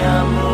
I'm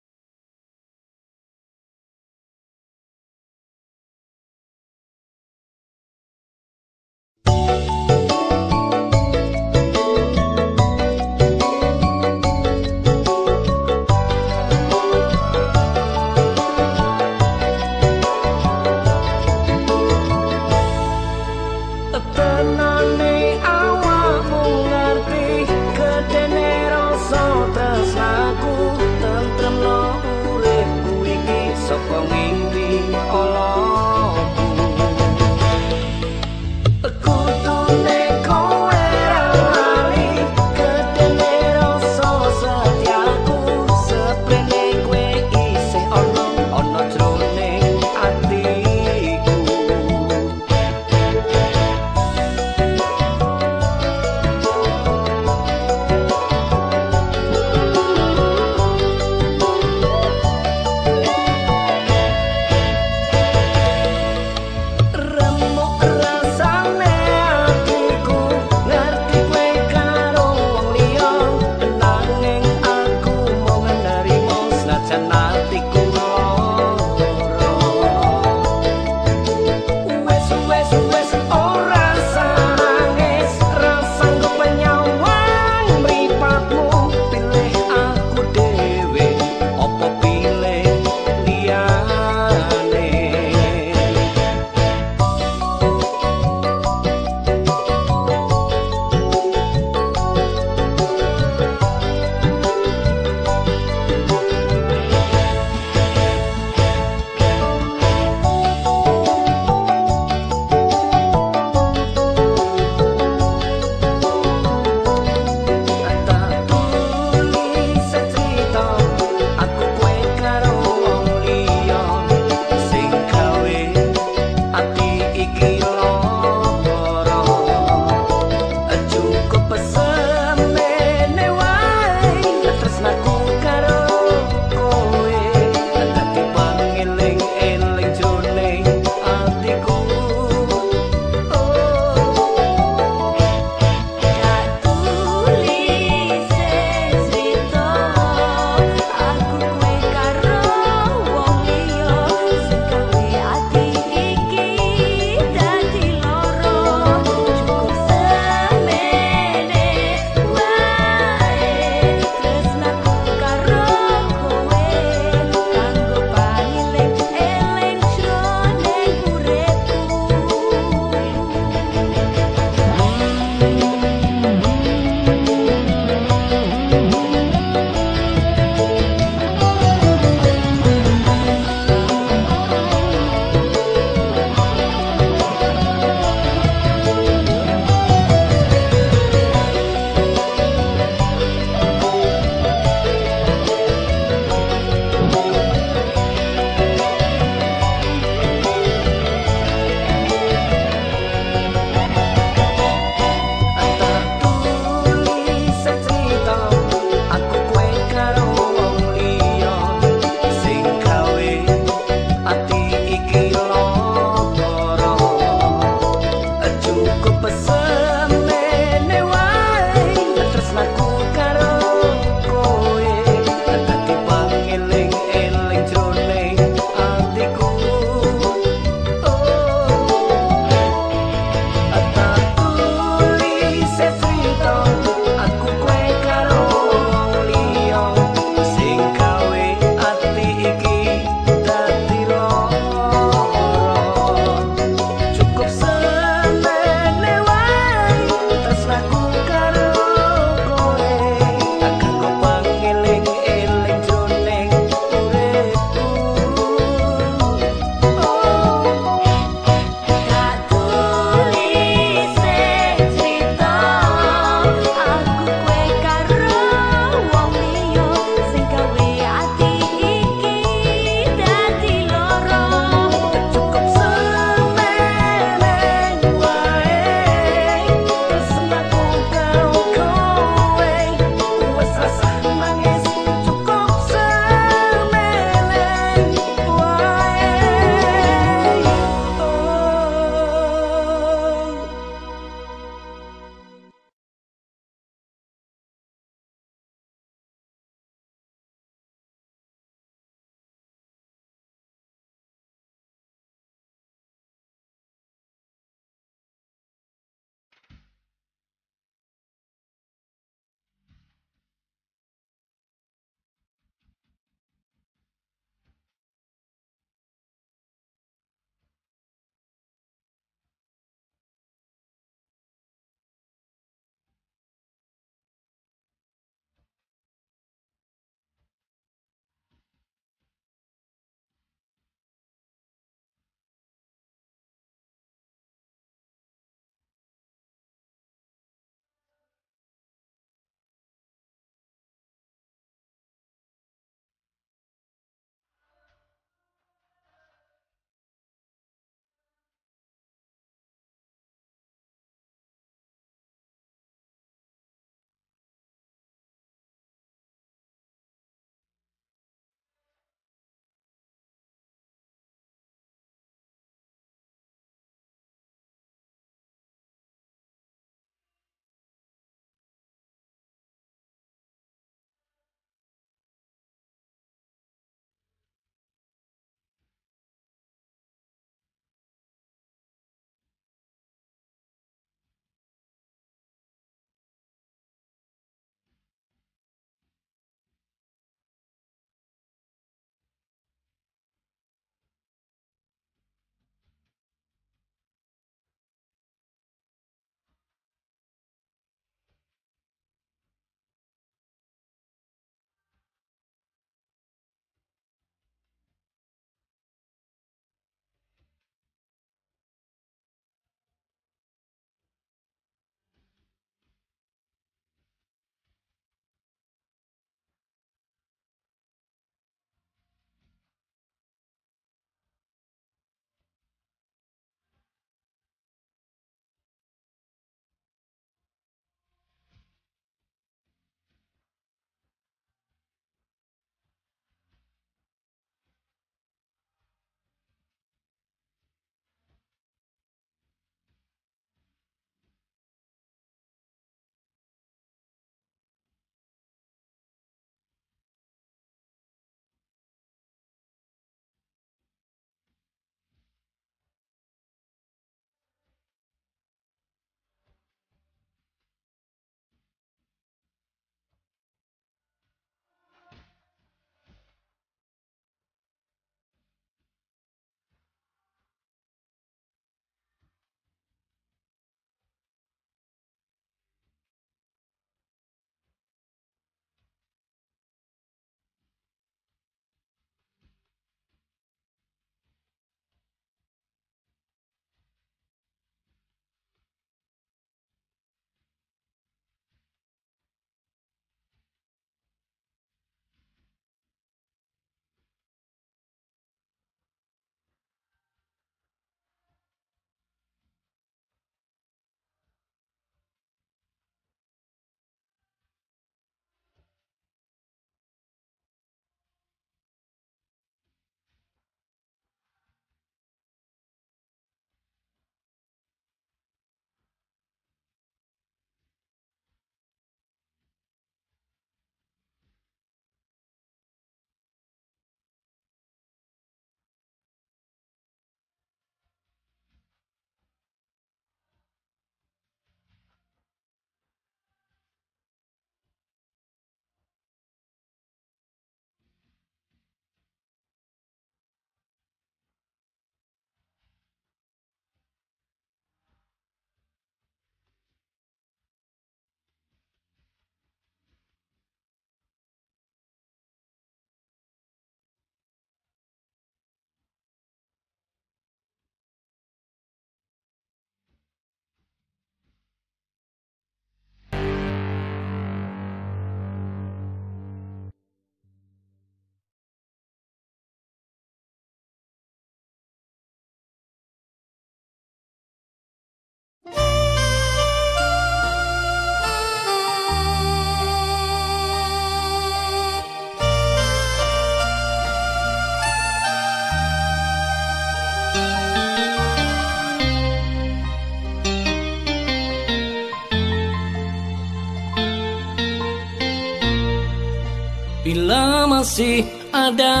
masih ada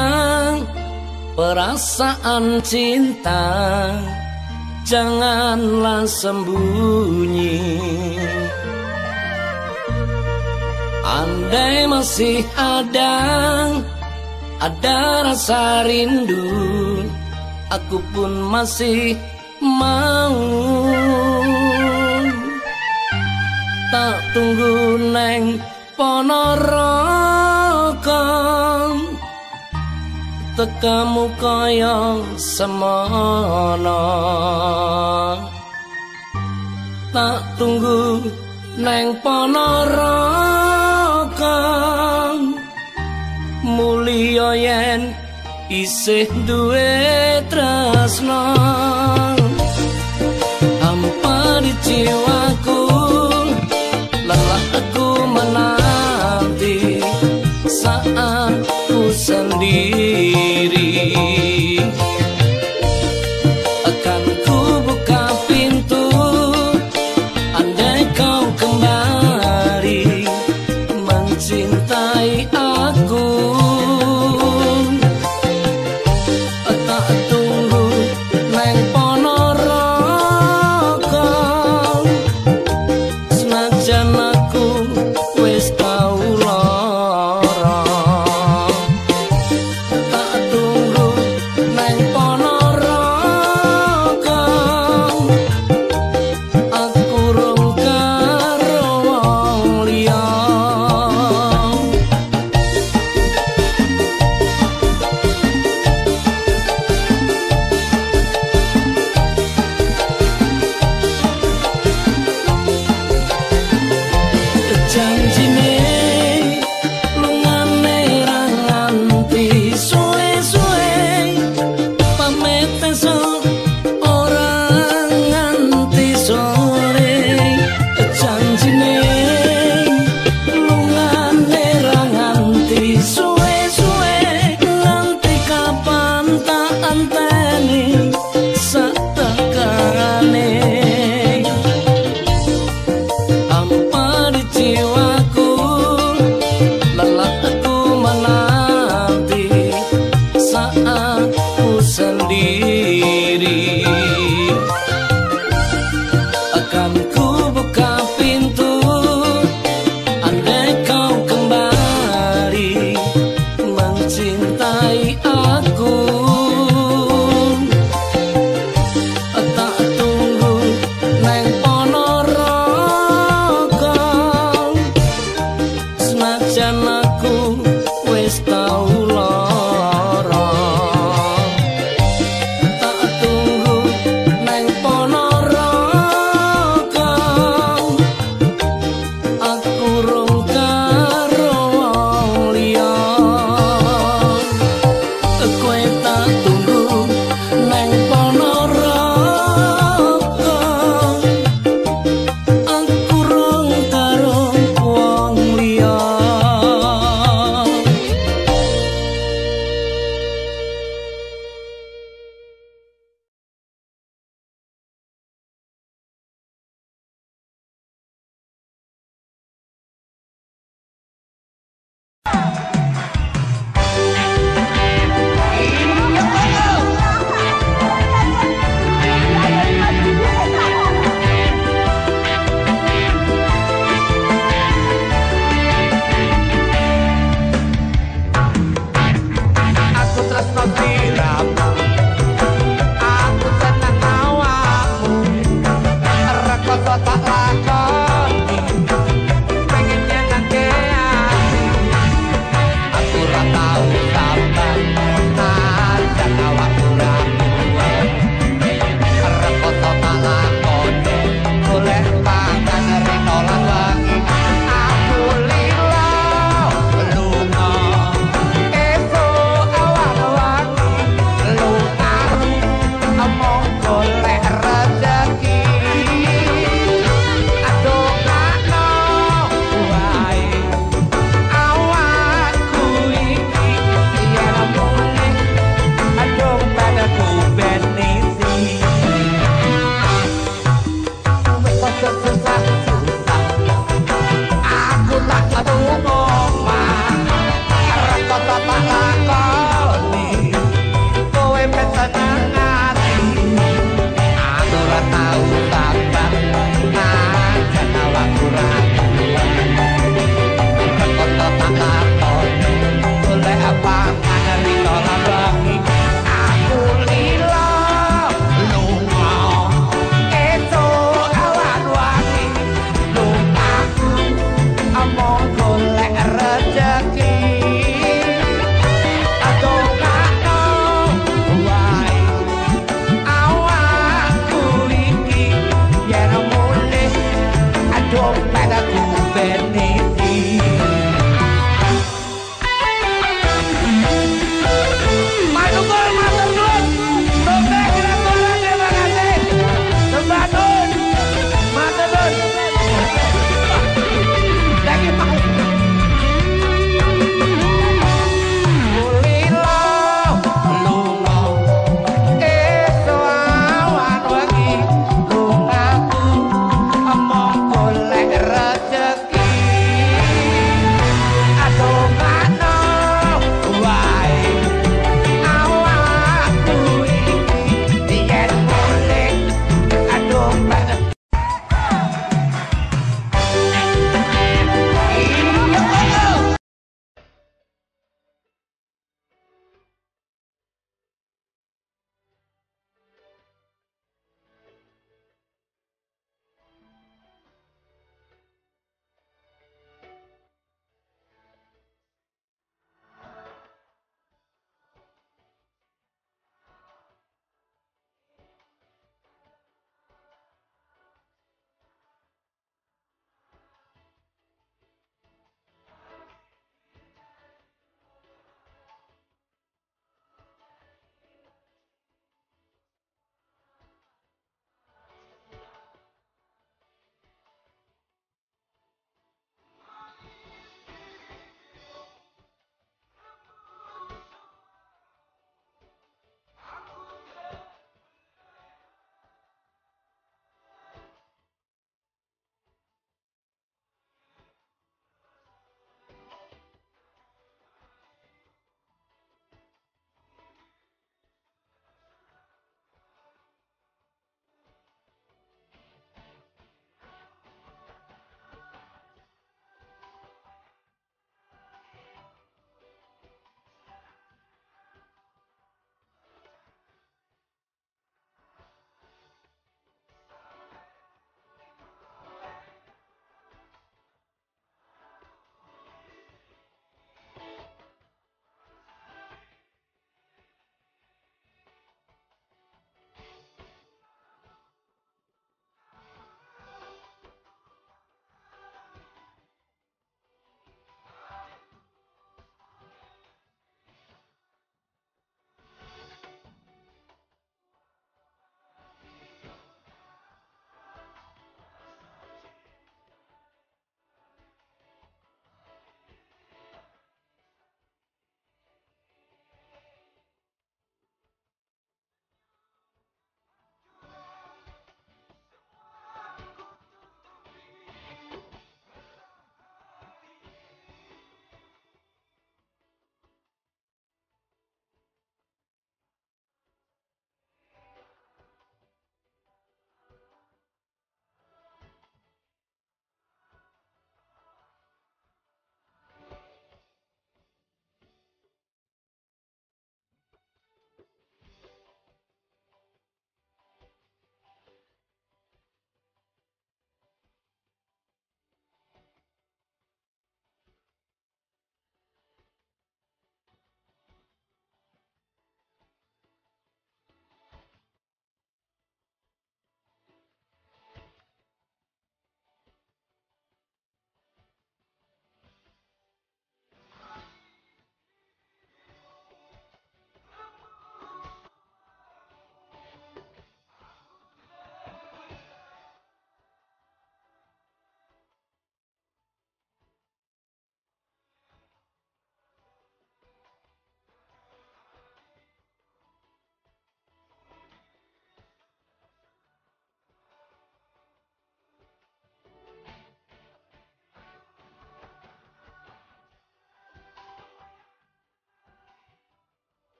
perasaan cinta. Janganlah sembunyi. Andai masih ada Ada rasa rindu Aku pun masih mau. Tak tunggu neng kan tekamu kayang semana. Tak tunggu neng panarakan mulia yen isih duwe tresna. Ampar jiwa